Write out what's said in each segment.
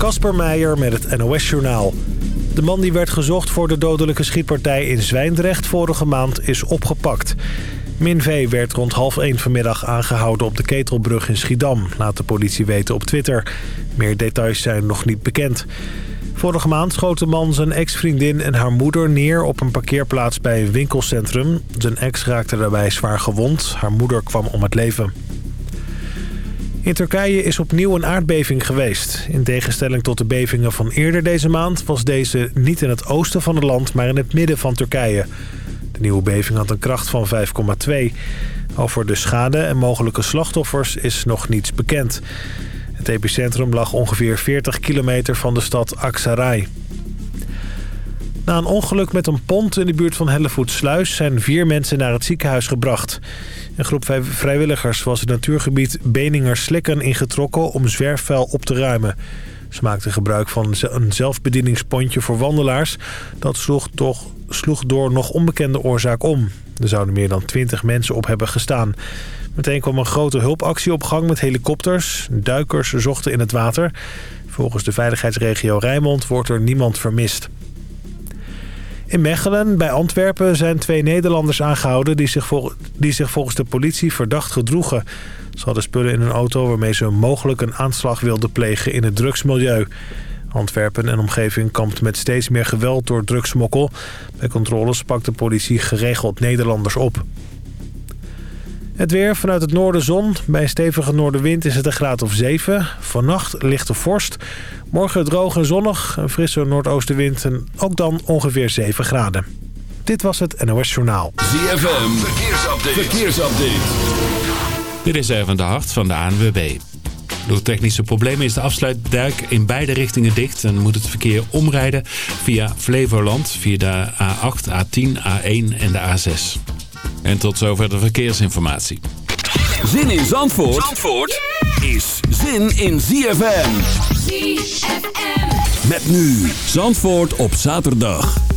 Kasper Meijer met het NOS-journaal. De man die werd gezocht voor de dodelijke schietpartij in Zwijndrecht vorige maand is opgepakt. Min V werd rond half 1 vanmiddag aangehouden op de Ketelbrug in Schiedam... laat de politie weten op Twitter. Meer details zijn nog niet bekend. Vorige maand schoot de man zijn ex-vriendin en haar moeder neer op een parkeerplaats bij een winkelcentrum. Zijn ex raakte daarbij zwaar gewond. Haar moeder kwam om het leven. In Turkije is opnieuw een aardbeving geweest. In tegenstelling tot de bevingen van eerder deze maand... was deze niet in het oosten van het land, maar in het midden van Turkije. De nieuwe beving had een kracht van 5,2. Over de schade en mogelijke slachtoffers is nog niets bekend. Het epicentrum lag ongeveer 40 kilometer van de stad Aksaray. Na een ongeluk met een pont in de buurt van Hellevoetsluis... zijn vier mensen naar het ziekenhuis gebracht. Een groep vrijwilligers was het natuurgebied Beninger-Slikken ingetrokken... om zwerfvuil op te ruimen. Ze maakten gebruik van een zelfbedieningspontje voor wandelaars. Dat sloeg, toch, sloeg door nog onbekende oorzaak om. Er zouden meer dan 20 mensen op hebben gestaan. Meteen kwam een grote hulpactie op gang met helikopters. Duikers zochten in het water. Volgens de veiligheidsregio Rijnmond wordt er niemand vermist. In Mechelen, bij Antwerpen, zijn twee Nederlanders aangehouden... Die zich, die zich volgens de politie verdacht gedroegen. Ze hadden spullen in een auto waarmee ze mogelijk een aanslag wilden plegen in het drugsmilieu. Antwerpen en omgeving kampt met steeds meer geweld door drugsmokkel. Bij controles pakt de politie geregeld Nederlanders op. Het weer vanuit het noorden zon. Bij een stevige noordenwind is het een graad of 7. Vannacht lichte vorst. Morgen droog en zonnig. Een frisse noordoostenwind en ook dan ongeveer 7 graden. Dit was het NOS Journaal. ZFM, verkeersupdate. verkeersupdate. Dit is even de hart van de ANWB. Door technische problemen is de afsluitduik in beide richtingen dicht... en moet het verkeer omrijden via Flevoland, via de A8, A10, A1 en de A6. En tot zover de verkeersinformatie. Zin in Zandvoort, Zandvoort is zin in ZFM. ZFM. Met nu Zandvoort op zaterdag.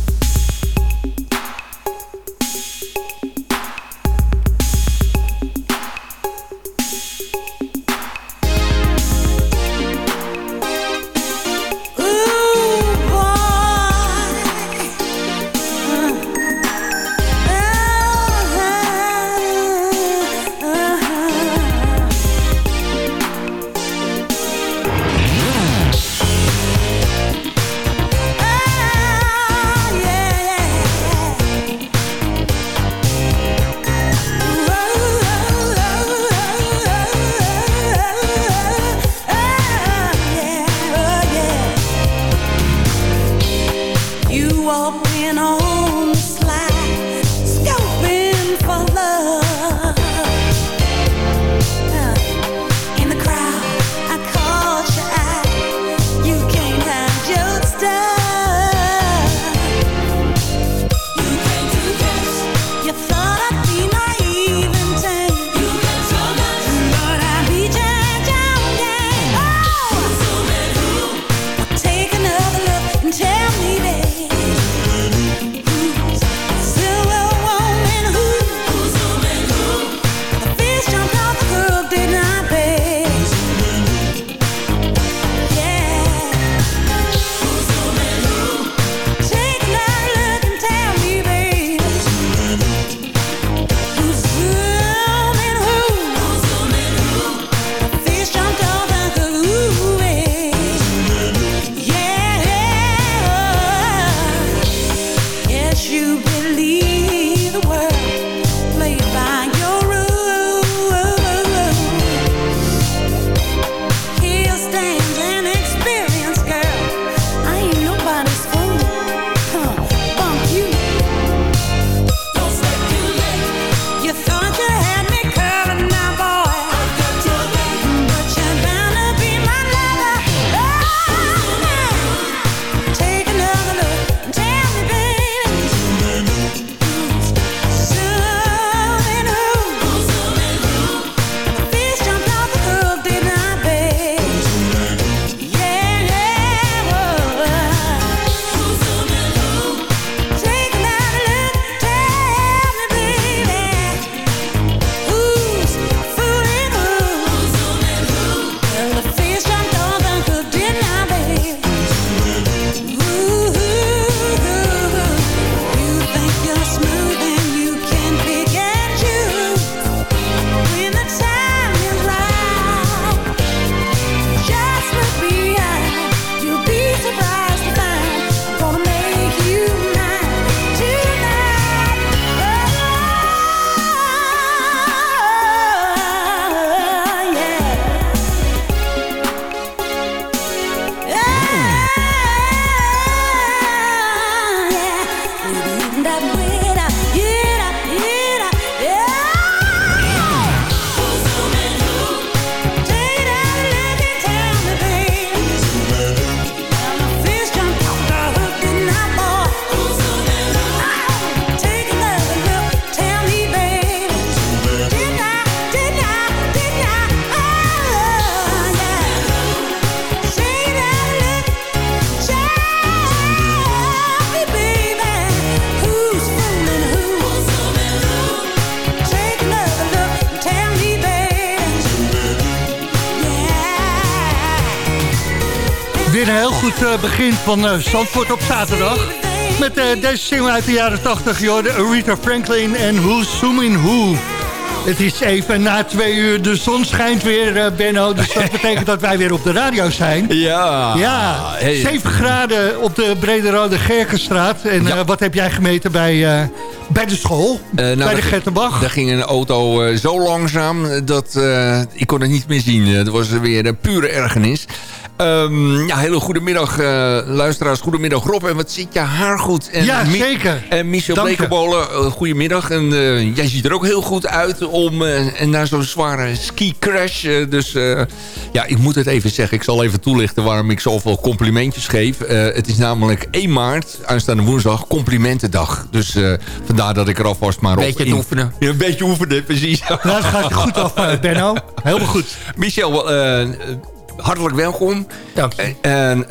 Begin van Zandvoort op zaterdag. Met deze single uit de jaren 80, joh, Aretha Franklin en Who's Zooming Who. Het is even na twee uur, de zon schijnt weer, Benno. Dus dat betekent dat wij weer op de radio zijn. Ja. Ja, 7 graden op de Brede Rode Gerkenstraat. En ja. uh, wat heb jij gemeten bij, uh, bij de school? Nou, bij de Gettenbach? Daar ging een auto zo langzaam dat ik kon het niet meer zien. Het was weer een pure ergernis. Um, ja, hele goedemiddag uh, luisteraars. Goedemiddag Rob. En wat zit je haar goed. En ja, zeker. En Michel Blekenbolen, uh, goedemiddag. En uh, jij ziet er ook heel goed uit om en na zo'n zware ski crash. dus ja, ik moet het even zeggen. Ik zal even toelichten waarom ik zoveel complimentjes geef. het is namelijk 1 maart, aanstaande woensdag, complimentendag. Dus vandaar dat ik er alvast maar op... Beetje oefenen. Ja, een beetje oefenen, precies. Nou, dat gaat goed af, Benno. Helemaal goed. Michel, hartelijk welkom. Dank je. En uh,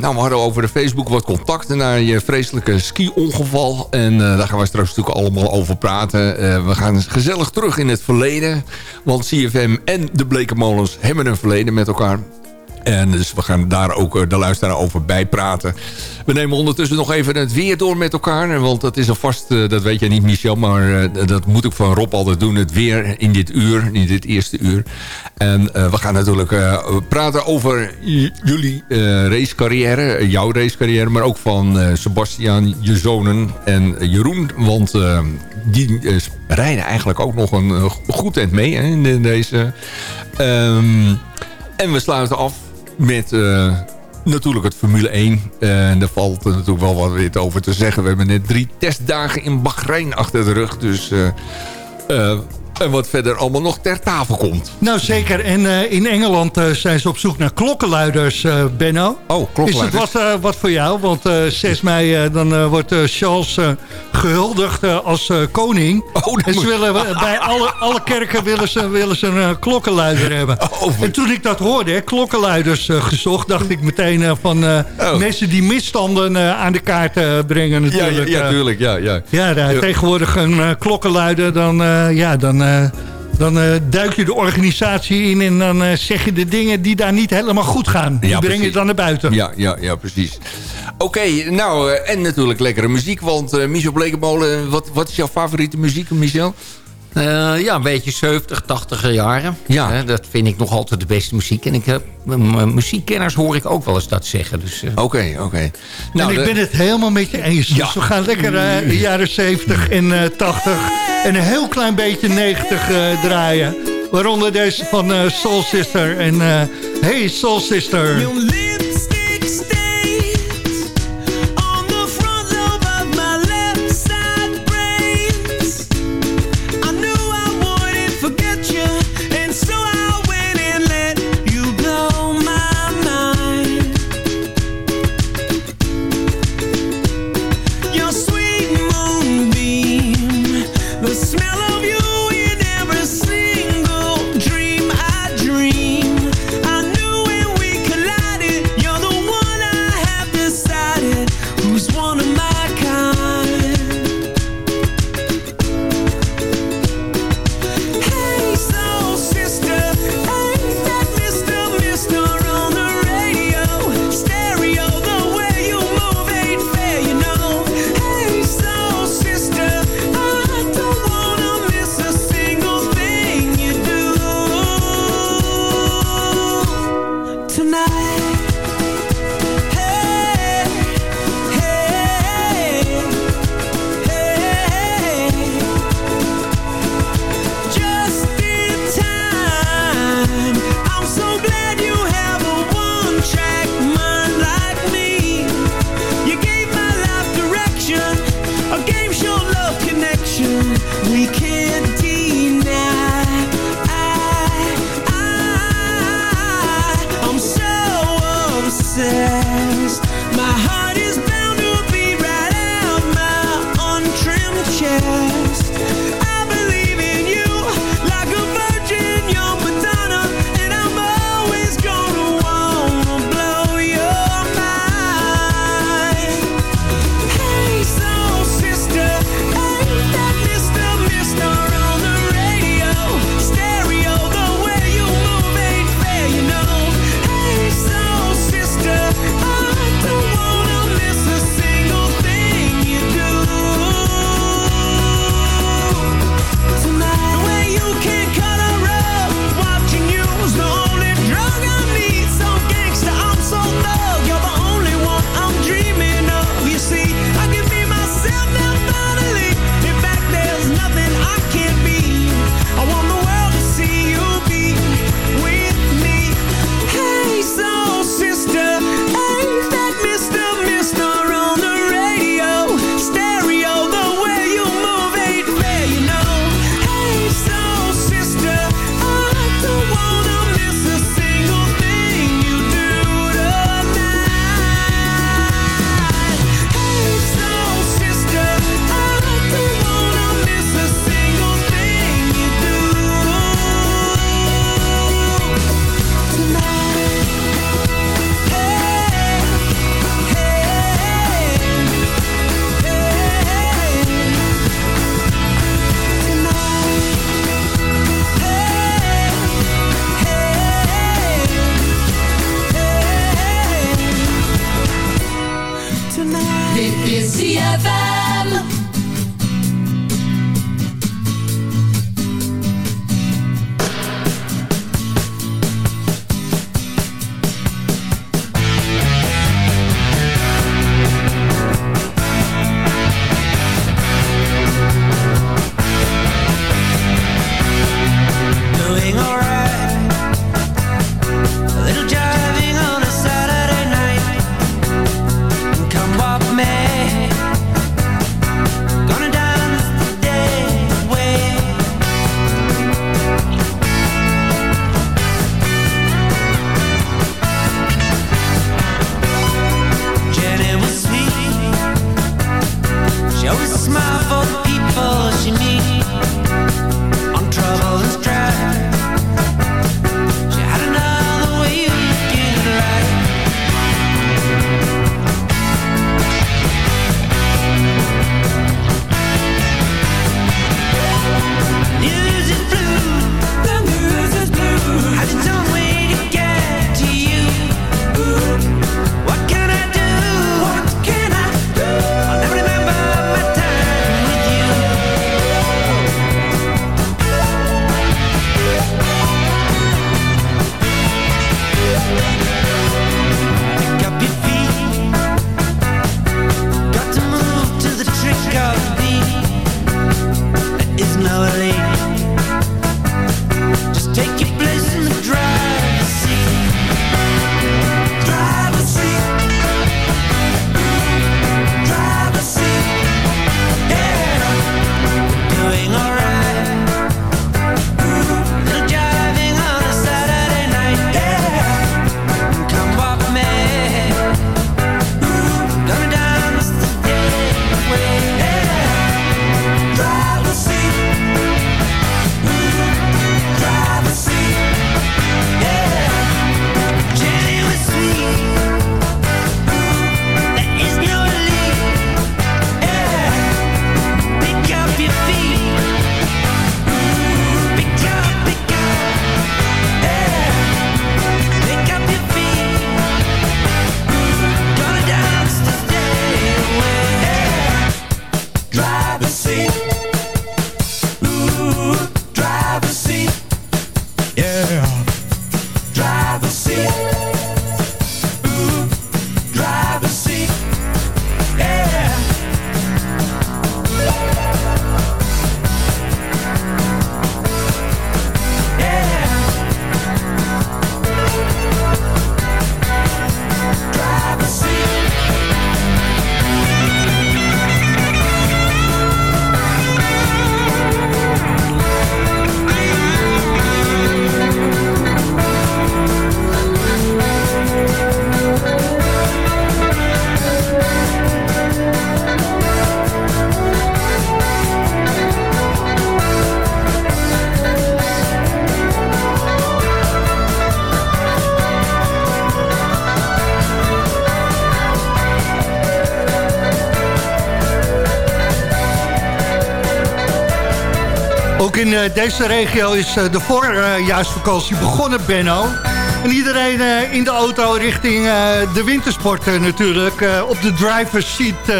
nou, we hadden over de Facebook wat contacten naar je vreselijke ski-ongeval. En uh, daar gaan we straks natuurlijk allemaal over praten. Uh, we gaan gezellig terug in het verleden. Want CFM en de Blekenmolens hebben een verleden met elkaar. En dus we gaan daar ook eh, de luisteraar over bijpraten. We nemen ondertussen nog even het weer door met elkaar. Want dat is alvast, uh, dat weet jij niet Michel, maar uh, dat moet ik van Rob altijd doen. Het weer in dit uur, in dit eerste uur. En we gaan natuurlijk praten over jullie racecarrière, jouw racecarrière. Maar ook van Sebastian, je zonen en Jeroen. Want die rijden eigenlijk ook nog een goed eind mee in deze... Um, en we sluiten af met uh, natuurlijk het Formule 1. Uh, en daar valt er natuurlijk wel wat weer over te zeggen. We hebben net drie testdagen in Bahrein achter de rug. Dus uh, en wat verder allemaal nog ter tafel komt. Nou zeker. En uh, in Engeland uh, zijn ze op zoek naar klokkenluiders, uh, Benno. Oh, klokkenluiders. Is het wat, wat voor jou? Want 6 mei dan wordt Charles gehuldigd als koning. Oh, en ze willen, bij alle, alle kerken willen ze, willen ze een klokkenluider hebben. Oh, en toen ik dat hoorde, hè, klokkenluiders gezocht... dacht ik meteen van oh. mensen die misstanden aan de kaart brengen natuurlijk. Ja, ja, tuurlijk. Ja, ja. ja, tegenwoordig een klokkenluider, dan... ja, dan eh, dan uh, duik je de organisatie in en dan uh, zeg je de dingen die daar niet helemaal goed gaan. Die ja, breng je dan naar buiten. Ja, ja, ja precies. Oké, nou, en natuurlijk lekkere muziek. Want Michel Blekenmolen, wat, wat is jouw favoriete muziek, Michel? Uh, ja, een beetje 70, 80 jaren. Ja. Uh, dat vind ik nog altijd de beste muziek. En ik heb, muziekkenners hoor ik ook wel eens dat zeggen. Dus, oké, uh... oké. Okay, okay. Nou, en ik ben het helemaal met je eens. Ja. Dus we gaan lekker de jaren 70 en 80 en een heel klein beetje 90 draaien. Waaronder deze van Soul Sister en Hey Soul Sister. Deze regio is de voorjaarsvakantie begonnen, Benno. En iedereen in de auto richting de wintersport natuurlijk. op de driver's seat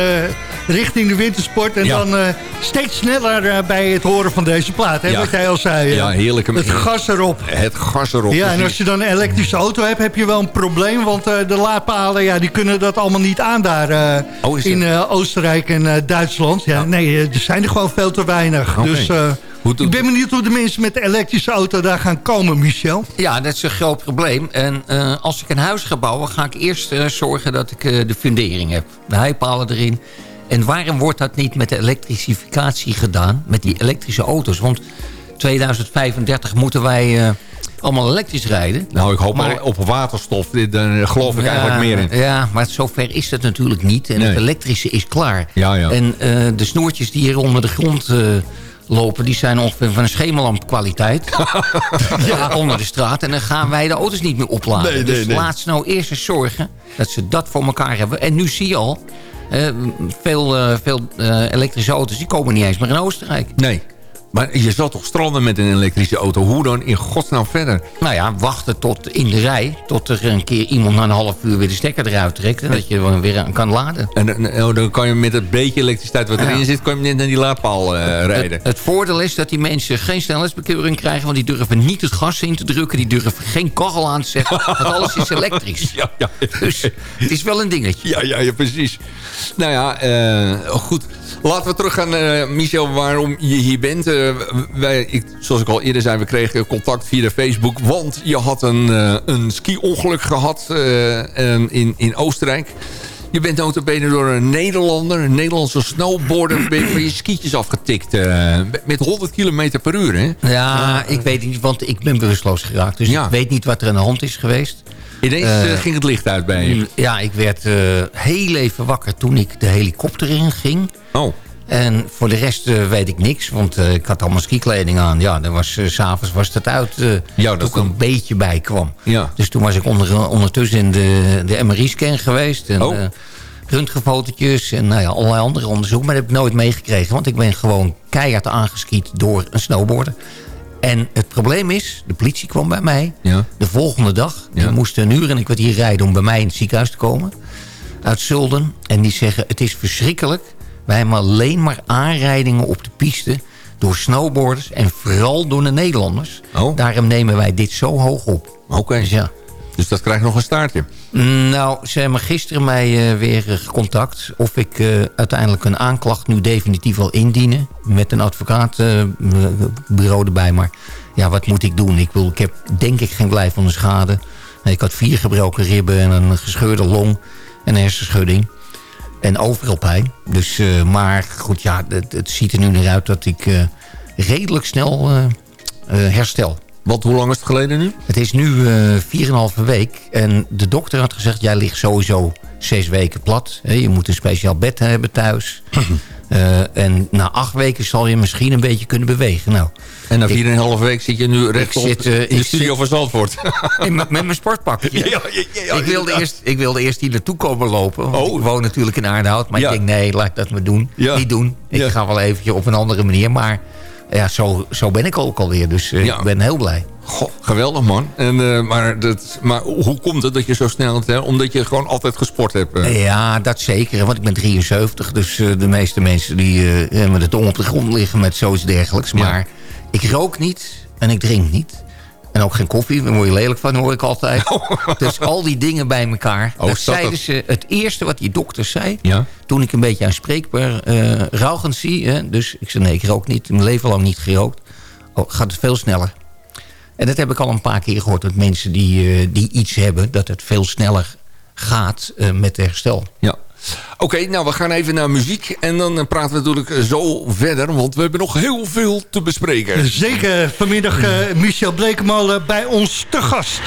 richting de wintersport. En dan steeds sneller bij het horen van deze plaat. Hè, Wat jij al zei. Ja, heerlijk. Het gas erop. Het gas erop. Ja, en als je dan een elektrische auto hebt, heb je wel een probleem. Want de laadpalen, ja, die kunnen dat allemaal niet aan daar oh, in Oostenrijk en Duitsland. Ja, nee, er zijn er gewoon veel te weinig. Dus... Ik ben benieuwd hoe de mensen met de elektrische auto daar gaan komen, Michel. Ja, dat is een groot probleem. En uh, als ik een huis ga bouwen, ga ik eerst uh, zorgen dat ik uh, de fundering heb. De heipalen erin. En waarom wordt dat niet met de elektrificatie gedaan? Met die elektrische auto's? Want 2035 moeten wij allemaal elektrisch rijden. Nou, ik hoop maar, op waterstof. Daar geloof ik ja, eigenlijk meer in. Ja, maar zover is het natuurlijk niet. En het elektrische is klaar. Ja, ja. En de snoertjes die hier onder de grond lopen... die zijn ongeveer van een schemerlamp kwaliteit. ja. Onder de straat. En dan gaan wij de auto's niet meer opladen. Nee, dus laat ze nou eerst eens zorgen dat ze dat voor elkaar hebben. En nu zie je al... Uh, veel, uh, veel uh, elektrische auto's die komen niet eens meer in Oostenrijk. Nee. Maar je zal toch stranden met een elektrische auto? Hoe dan in godsnaam verder? Nou ja, wachten tot in de rij. Tot er een keer iemand na een half uur weer de stekker eruit trekt. En dat je weer kan laden. En, oh, dan kan je met het beetje elektriciteit wat erin zit... kan je net naar die laadpaal uh, rijden. Het, het, voordeel is dat die mensen geen snelheidsbekeuring krijgen... want die durven niet het gas in te drukken. Die durven geen kachel aan te zetten. want alles is elektrisch. Ja, ja. Dus het is wel een dingetje. Ja, ja, ja precies. Nou ja, uh, goed... Laten we terug gaan, uh, Michel, waarom je hier bent. Uh, wij, ik, zoals ik al eerder zei, we kregen contact via de Facebook. Want je had een, uh, een ski-ongeluk gehad in, in Oostenrijk. Je bent notabene door een Nederlander, een Nederlandse snowboarder... je je skietjes afgetikt met 100 km per uur, hè? Ja, ik weet niet, want ik ben bewusteloos geraakt. Dus ik weet niet wat er aan de hand is geweest. Ineens ging het licht uit bij je? Mm, ja, ik werd heel even wakker toen ik de helikopter in ging. Oh. En voor de rest uh, weet ik niks, want ik had allemaal skikleding aan. Ja, dan was, s'avonds was het uit ja, dat toen ik een beetje bij kwam. Ja. Dus toen was ik onder, ondertussen in de, de MRI-scan geweest. En, oh. röntgenfotootjes en nou ja, allerlei andere onderzoeken. Maar dat heb ik nooit meegekregen, want ik ben gewoon keihard aangeskiet door een snowboarder. En het probleem is, de politie kwam bij mij ja. de volgende dag. Die moesten een uur en een kwartier rijden om bij mij in het ziekenhuis te komen. Uit Zulden. En die zeggen, het is verschrikkelijk wij hebben alleen maar aanrijdingen op de piste door snowboarders en vooral door de Nederlanders. Oh. Daarom nemen wij dit zo hoog op. Oké. Dus, ja. Dus dat krijgt nog een staartje? Nou, ze hebben gisteren mij uh, weer gecontact... of ik uh, uiteindelijk een aanklacht nu definitief wil indienen... met een advocaatbureau erbij. Maar ja, wat moet ik doen? Ik, wil, ik heb denk ik geen blijf van de schade. Ik had vier gebroken ribben en een gescheurde long en een hersenschudding. En overal pijn. Dus, maar goed, ja, het, het, ziet er nu naar uit dat ik redelijk snel herstel. Want hoe lang is het geleden nu? Het is nu 4,5 week. En de dokter had gezegd, jij ligt sowieso zes weken plat. Je moet een speciaal bed hebben thuis. Uh, en na acht weken zal je misschien een beetje kunnen bewegen. Nou, en na 4,5 week zit je nu rechtop zit, uh, in de studio zit, van Zandvoort. met, met mijn. Ja, ja, ik, wilde eerst, ik wilde eerst hier naartoe komen lopen. Oh. Ik woon natuurlijk in Aardehout. Maar ik denk, nee, laat dat maar doen. Niet doen. Ik ga wel eventjes op een andere manier. Maar ja, zo, zo ben ik ook alweer. Dus uh, ik ben heel blij. Goh, geweldig man. En, uh, maar, dat, maar hoe komt het dat je zo snel... Hè? Omdat je gewoon altijd gesport hebt? Uh. Ja, dat zeker. Want ik ben 73. Dus de meeste mensen die met de tong op de grond liggen met zoiets dergelijks. Maar ik rook niet en ik drink niet. En ook geen koffie, daar word je lelijk van, hoor ik altijd. Dus al die dingen bij elkaar. Oh, dat zeiden ze, het eerste wat die dokter zei... Ja? toen ik een beetje aanspreekbaar uh, rauwend zie... Hè, dus ik zei, nee, ik rook niet, mijn leven lang niet gerookt... Oh, gaat het veel sneller. En dat heb ik al een paar keer gehoord... dat mensen die, uh, die iets hebben, dat het veel sneller gaat uh, met herstel. Ja. Oké, nou we gaan even naar muziek. En dan praten we natuurlijk zo verder. Want we hebben nog heel veel te bespreken. Zeker. Vanmiddag uh, Michel Blekemolen bij ons te gast.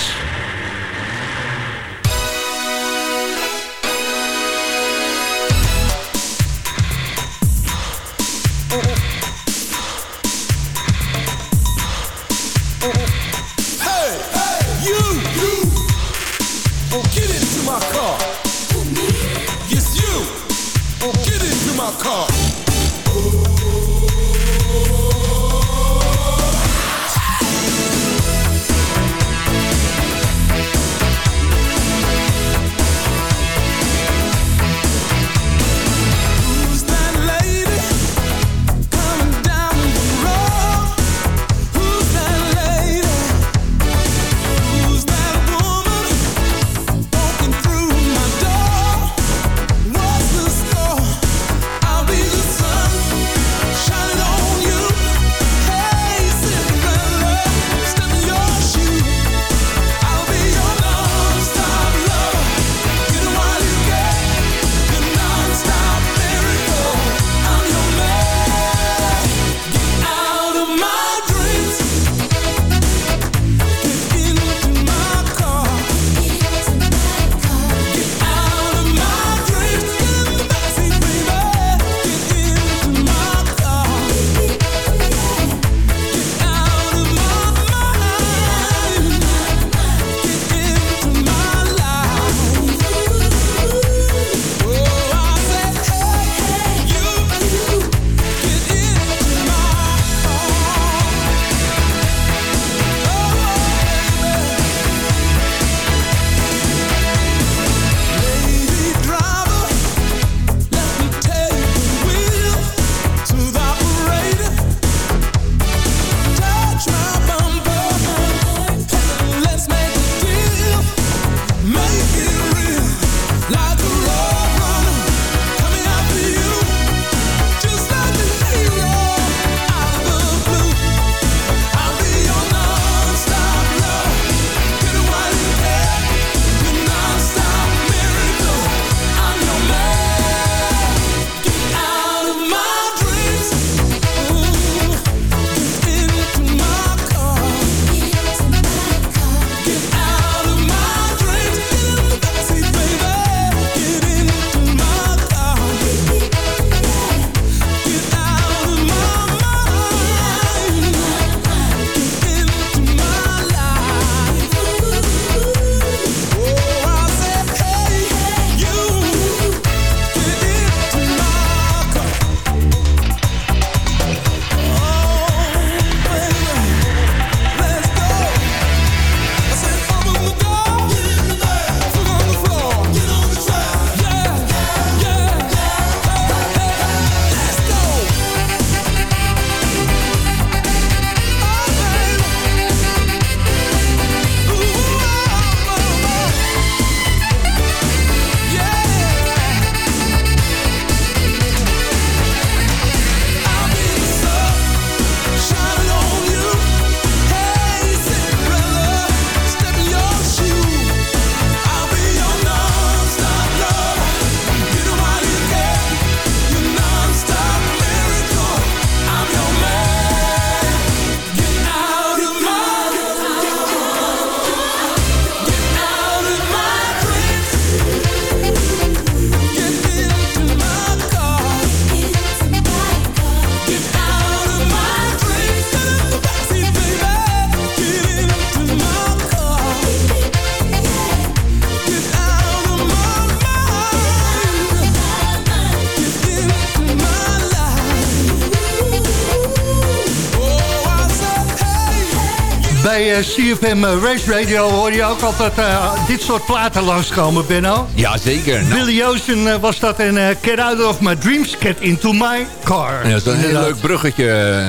CFM Race Radio hoor je ook altijd uh, dit soort platen langskomen, Benno. Ja, zeker. Nou. Billy Ocean uh, was dat en Get Out of My Dreams, Get Into My Car. Ja, dat is een heel leuk bruggetje,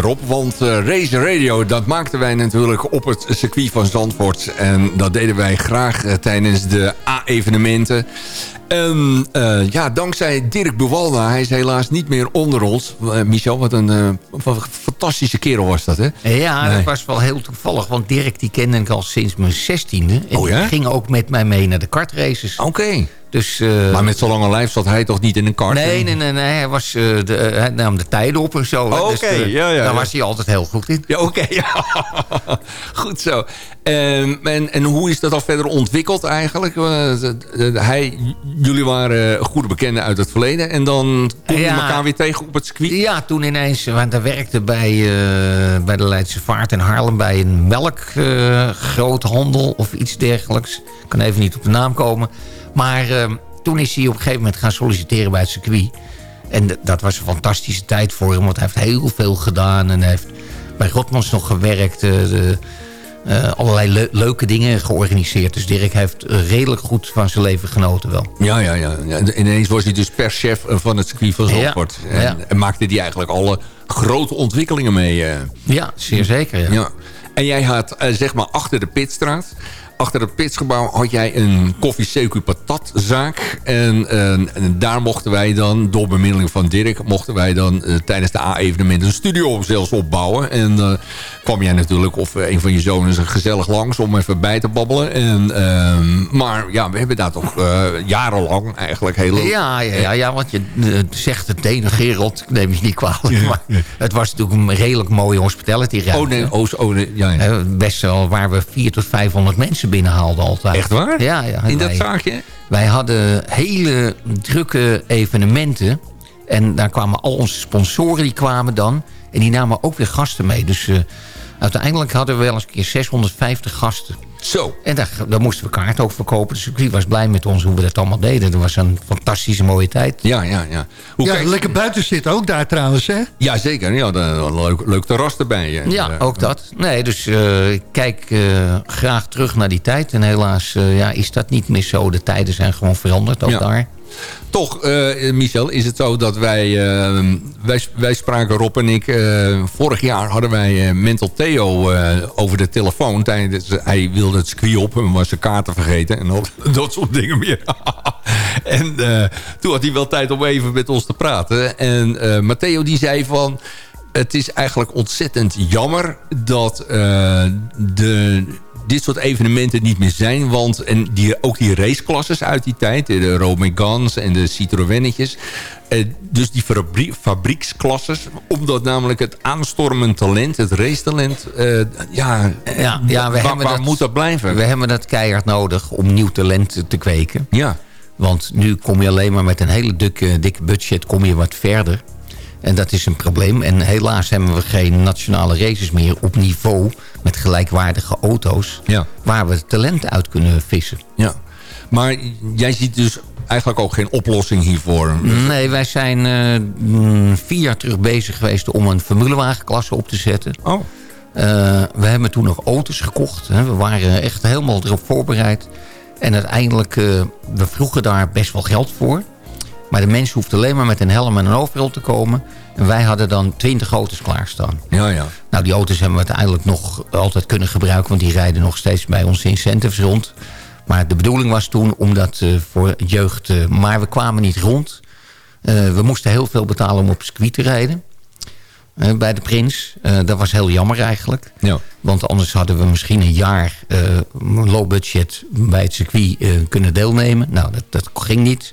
Rob. Want Race Radio, dat maakten wij natuurlijk op het circuit van Zandvoort. En dat deden wij graag tijdens de A-evenementen. En uh, ja, dankzij Dirk Buwalda, hij is helaas niet meer onder ons. Uh, Michel, wat een uh, fantastische kerel was dat, hè? Ja, nee. dat was wel heel toevallig. Want Dirk die kende ik al sinds mijn zestiende. En oh, ja? die ging ook met mij mee naar de kartraces. Oké. Okay. Dus, uh, maar met zo'n lange lijf zat hij toch niet in een kart? Nee, nee, nee, nee. Hij, was, uh, de, hij nam de tijden op en zo. Oh, oké, okay. dus ja, ja. Daar was hij altijd heel goed in. Ja, oké. Okay, goed zo. Um, en, en hoe is dat al verder ontwikkeld eigenlijk? Uh, hij, jullie waren goede bekenden uit het verleden. En dan kom je elkaar weer tegen op het circuit? Ja, toen ineens. Want hij werkte bij, bij de Leidse Vaart in Haarlem... bij een melkgroothandel of iets dergelijks. Ik kan even niet op de naam komen. Maar uh, toen is hij op een gegeven moment gaan solliciteren bij het circuit. En dat was een fantastische tijd voor hem. Want hij heeft heel veel gedaan. En hij heeft bij Rotmans nog gewerkt. Uh, de, uh, allerlei le leuke dingen georganiseerd. Dus Dirk heeft redelijk goed van zijn leven genoten wel. Ja, ja, ja. ja. Ineens was hij dus perschef van het circuit van Zandvoort. Ja, en, ja. en, maakte hij eigenlijk alle grote ontwikkelingen mee. Ja, zeer zeker. Ja. ja. En jij had zeg maar achter de Pitstraat achter het pitsgebouw had jij een koffie CQ patatzaak. En, en, en, daar mochten wij dan, door bemiddeling van Dirk... mochten wij dan uh, tijdens de A-evenement een studio zelfs opbouwen. En uh, kwam jij natuurlijk of een van je zonen gezellig langs om even bij te babbelen. En, uh, maar ja, we hebben daar toch jarenlang eigenlijk heel... Ja, ja, ja, ja want je zegt het ene Gerald, neem je niet kwalijk. Maar het was natuurlijk een redelijk mooie hospitality ruimte. Oh nee, oh, oh nee ja, ja. Best wel waar we 400 tot 500 mensen binnenhaalden altijd. Echt waar? Ja, ja. In wij, dat zaakje? Wij hadden hele drukke evenementen. En daar kwamen al onze sponsoren, die kwamen dan. En die namen ook weer gasten mee. Dus uh, uiteindelijk hadden we wel eens een keer 650 gasten. Zo. En daar, daar moesten we kaarten ook verkopen. Dus ik was blij met ons hoe we dat allemaal deden. Dat was een fantastische mooie tijd. Ja, ja, ja. Hoe ja, kijk... lekker buiten zitten ook daar trouwens, hè? Ja, zeker. Ja, een leuk, leuk terras erbij. Ja, ja ook dat. Nee, dus uh, ik kijk uh, graag terug naar die tijd. En helaas uh, ja, is dat niet meer zo. De tijden zijn gewoon veranderd ook ja. daar. Toch, uh, Michel, is het zo dat wij, uh, wij... Wij spraken, Rob en ik... Uh, vorig jaar hadden wij Mental Theo over de telefoon. Tijdens, hij wilde het circuit op en was zijn kaarten vergeten. En dat, dat soort dingen meer. en toen had hij wel tijd om even met ons te praten. En Matteo die zei van... Het is eigenlijk ontzettend jammer dat de dit soort evenementen niet meer zijn. Want en die, ook die raceklasses uit die tijd, de Romegans en de Citroënnetjes. Eh, dus die fabrie fabrieksklasses, omdat namelijk het aanstormend talent, het racetalent, uh, ja, ja, ja we waar dat, moet dat blijven? We hebben dat keihard nodig om nieuw talent te kweken. Ja. Want nu kom je alleen maar met een hele dikke, dikke budget kom je wat verder. En dat is een probleem. En helaas hebben we geen nationale races meer op niveau... met gelijkwaardige auto's... Ja. waar we talent uit kunnen vissen. Ja. Maar jij ziet dus eigenlijk ook geen oplossing hiervoor. Nee, wij zijn uh, vier jaar terug bezig geweest om een formulewagenklasse op te zetten. Oh. Uh, we hebben toen nog auto's gekocht. Hè. We waren echt helemaal erop voorbereid. En uiteindelijk, uh, we vroegen daar best wel geld voor. Maar de mens hoeft alleen maar met een helm en een overal te komen. En wij hadden dan 20 auto's klaarstaan. Ja, ja. Nou, die auto's hebben we uiteindelijk nog altijd kunnen gebruiken... want die rijden nog steeds bij onze incentives rond. Maar de bedoeling was toen om dat uh, voor jeugd... Uh, maar we kwamen niet rond. Uh, we moesten heel veel betalen om op circuit te rijden. bij de Prins. dat was heel jammer eigenlijk. Ja. Want anders hadden we misschien een jaar low budget bij het circuit kunnen deelnemen. Nou, dat, dat ging niet.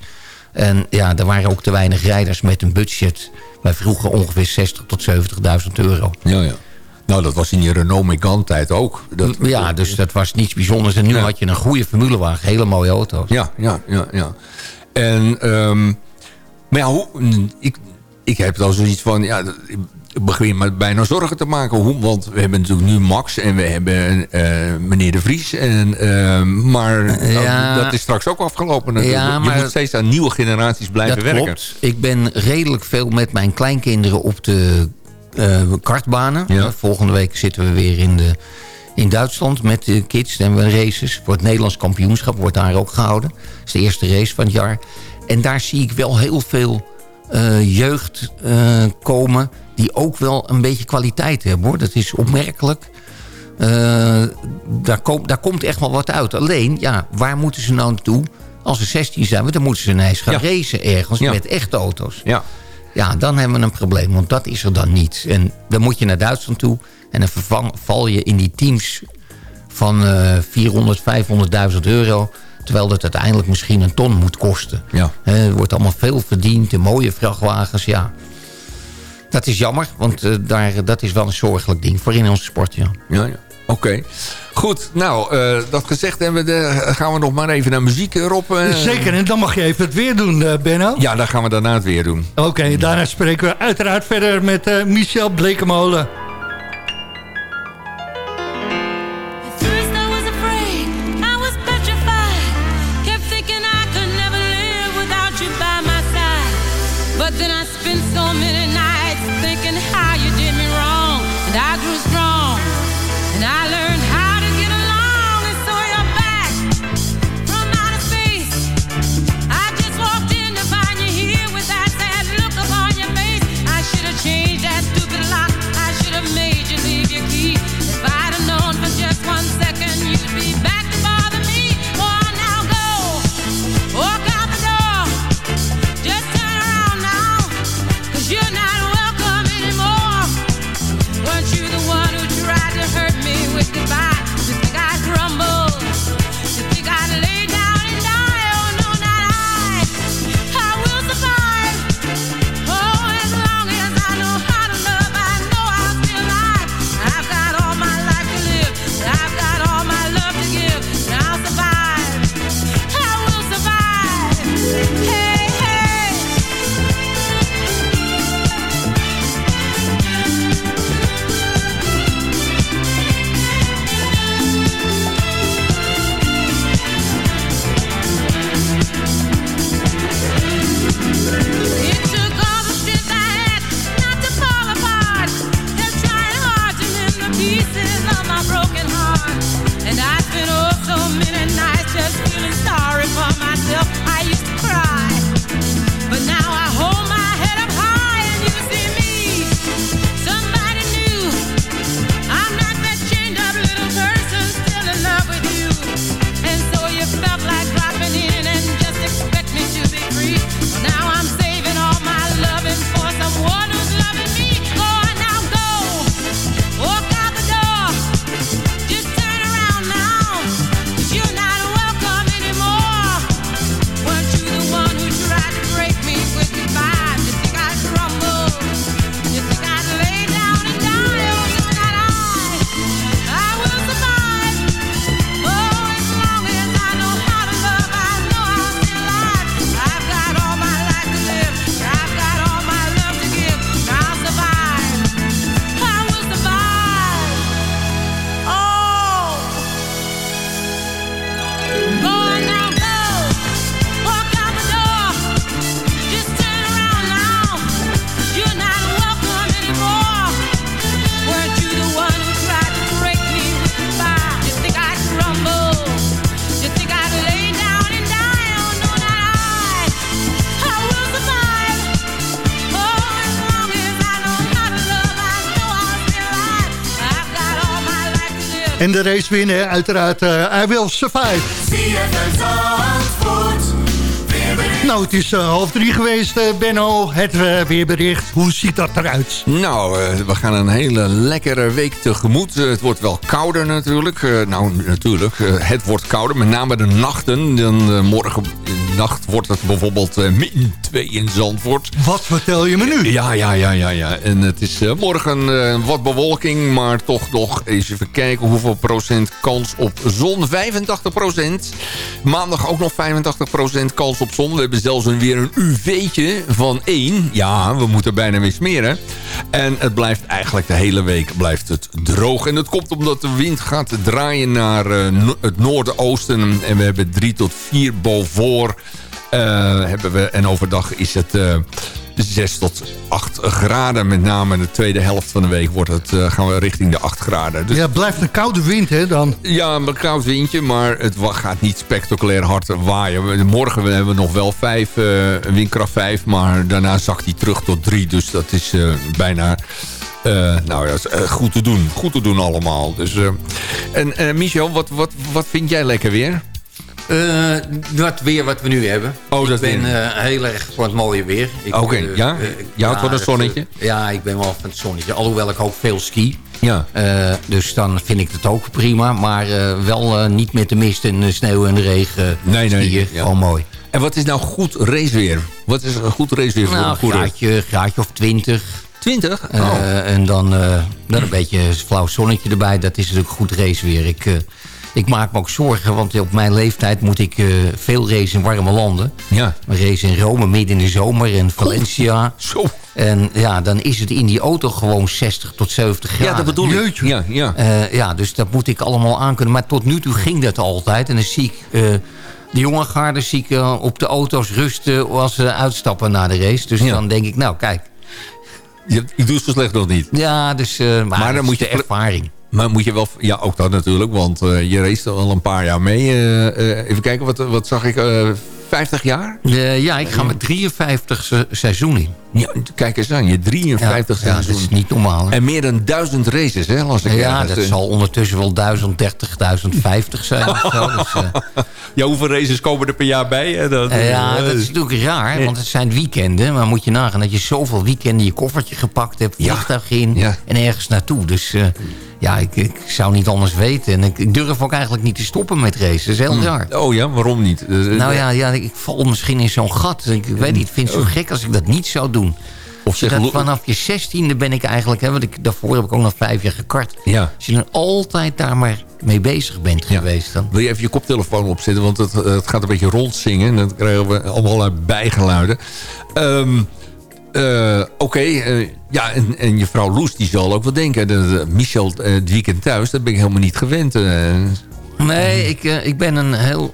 En ja, er waren ook te weinig rijders met een budget. Wij vroegen ongeveer 60.000 tot 70.000 euro. Ja, ja. Nou, dat was in je Renault Megane tijd ook. Dat, ja, dus dat was niets bijzonders. En nu ja. had je een goede formulewagen. Hele mooie auto's. Ja, ja, ja. ja. En, um, maar ja, hoe, ik, ik heb dan zoiets van... Ja, begin me bijna zorgen te maken. Hoe, want we hebben natuurlijk nu Max en we hebben uh, meneer De Vries. En, uh, maar ja, dat is straks ook afgelopen. Maar, je moet steeds aan nieuwe generaties blijven dat werken. Klopt. Ik ben redelijk veel met mijn kleinkinderen op de uh, kartbanen. Ja. Volgende week zitten we weer in de, in Duitsland met de kids. Dan hebben we races. Voor het Nederlands kampioenschap wordt daar ook gehouden. Dat is de eerste race van het jaar. En daar zie ik wel heel veel jeugd komen... die ook wel een beetje kwaliteit hebben. hoor. Dat is opmerkelijk. Uh, daar, komt daar komt echt wel wat uit. Alleen, ja, waar moeten ze nou naartoe? Als ze 16 zijn, dan moeten ze ineens gaan ja. racen ergens ja. met echte auto's. Ja. ja, dan hebben we een probleem, want dat is er dan niet. En dan moet je naar Duitsland toe en dan vervang, val je in die teams van uh, 400, 500.000 euro... terwijl dat uiteindelijk misschien een ton moet kosten. Ja. Uh, er wordt allemaal veel verdiend, de mooie vrachtwagens, ja. Dat is jammer, want uh, daar, dat is wel een zorgelijk ding voor in onze sport, ja. Ja, ja. Oké. Okay. Goed, nou, uh, dat gezegd hebben, de, gaan we nog maar even naar muziek erop. Uh. Zeker, en dan mag je even het weer doen, uh, Benno. Ja, dan gaan we daarna het weer doen. Oké, okay, daarna spreken we uiteraard verder met Michel Blekemolen. En de race winnen, uiteraard. Uh, I will survive. Nou, het is uh, half drie geweest, uh, Benno. Het uh, weerbericht. Hoe ziet dat eruit? Nou, we gaan een hele lekkere week tegemoet. het wordt wel kouder natuurlijk. nou, natuurlijk. het wordt kouder. Met name de nachten. Dan, morgen nacht wordt het bijvoorbeeld min 2 in Zandvoort. Wat vertel je me nu? Ja, ja, ja, ja. ja. En het is morgen wat bewolking. Maar toch nog eens even kijken hoeveel procent kans op zon. 85 procent. Maandag ook nog 85 procent kans op zon. We hebben zelfs een, weer een UV'tje van 1. Ja, we moeten bijna weer smeren. En het blijft eigenlijk de hele week blijft het droog. En dat komt omdat de wind gaat draaien naar uh, het noordoosten. En we hebben 3 tot 4 boven. Uh, hebben we, en overdag is het... Uh, 6 tot 8 graden. Met name de tweede helft van de week wordt het, uh, gaan we richting de 8 graden. Dus, ja, het blijft een koude wind hè dan? Ja, een koud windje, maar het gaat niet spectaculair hard waaien. Morgen hebben we nog wel 5, uh, windkracht 5, maar daarna zakt hij terug tot 3. Dus dat is uh, bijna... Nou ja, goed te doen. Goed te doen allemaal. Dus, en Michel, wat, wat, wat vind jij lekker weer? Dat weer wat we nu hebben. Oh, dat ik ben heel erg voor het mooie weer. Oké, okay, ja? Je houdt van het zonnetje? ja, ik ben wel van het zonnetje. Alhoewel ik ook veel ski. Ja. dus dan vind ik het ook prima. Maar wel niet met de mist en de sneeuw en de regen nee, nee, skiën. Ja. Gewoon mooi. En wat is nou goed raceweer? Wat is een goed raceweer voor nou, een goede? Graadje, graadje of twintig. 20? Oh. Uh, en dan, uh, dan een beetje flauw zonnetje erbij. Dat is natuurlijk goed raceweer. Ik, uh, ik maak me ook zorgen, want op mijn leeftijd moet ik veel racen in warme landen. Ja. We racen in Rome midden in de zomer, in Valencia. Zo. En ja, dan is het in die auto gewoon 60 tot 70 graden. Ja, dat bedoel ik. Ja, ja. ja, dus dat moet ik allemaal aankunnen. Maar tot nu toe ging dat altijd. En dan zie ik de jonge garde zie ik op de auto's rusten als ze uitstappen na de race. Dus ja. dan denk ik, nou kijk, je, je doet zo slecht nog niet. Ja, dus, maar, maar dan moet je de ervaring. Maar moet je wel... Ja, ook dat natuurlijk. Want uh, je race al een paar jaar mee. Uh, even kijken, wat, wat zag ik? 50 jaar? ja, ik ga met 53 seizoen in. Ja, kijk eens aan, je 53 ja, ja, dat is niet normaal. Hè? En meer dan duizend races, hè? Las ik ja, dat zal ondertussen wel 1030, 1050 zijn of zo. Dus, uh... Ja, hoeveel races komen er per jaar bij? Hè? Dat, ja, dat is natuurlijk raar, want het zijn weekenden. Maar moet je nagaan dat je zoveel weekenden je koffertje gepakt hebt, vliegtuig in en ergens naartoe. Dus uh, ja, ik, ik, zou niet anders weten. En ik, ik, durf ook eigenlijk niet te stoppen met racen. Dat is heel hm. raar. Oh ja, waarom niet? nou ja, ja, ik val misschien in zo'n gat. Ik weet niet, ik vind het zo gek als ik dat niet zou doen. Of zeg, dat vanaf je zestiende ben ik eigenlijk... Hè, want ik, daarvoor heb ik ook nog vijf jaar gekart. Ja. Als je dan altijd daar maar mee bezig bent ja. geweest... Dan... Wil je even je koptelefoon opzetten? Want het, het gaat een beetje rondzingen. En dan krijgen we allemaal bijgeluiden. Um, Oké, okay, uh, ja, en, en, je vrouw Loes die zal ook wel denken... De, Michel het weekend thuis, dat ben ik helemaal niet gewend. Nee, ik, ik ben een heel